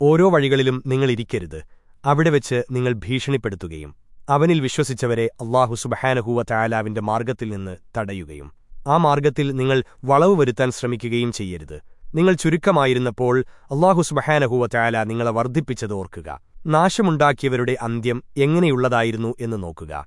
ഓരോ വഴികളിലും നിങ്ങളിരിക്കരുത് അവിടെ വെച്ച് നിങ്ങൾ ഭീഷണിപ്പെടുത്തുകയും അവനിൽ വിശ്വസിച്ചവരെ അള്ളാഹു സുബഹാനഹൂവ ചായാലാവിന്റെ മാർഗത്തിൽ നിന്ന് തടയുകയും ആ മാർഗത്തിൽ നിങ്ങൾ വളവ് വരുത്താൻ ശ്രമിക്കുകയും ചെയ്യരുത്. നിങ്ങൾ ചുരുക്കമായിരുന്നപ്പോൾ അള്ളാഹു സുബഹാനഹൂവ ചായാല നിങ്ങളെ വർദ്ധിപ്പിച്ചത് ഓർക്കുക. നാശമുണ്ടാക്കിയവരുടെ അന്ത്യം എങ്ങനെയുള്ളതായിരുന്നു എന്ന് നോക്കുക.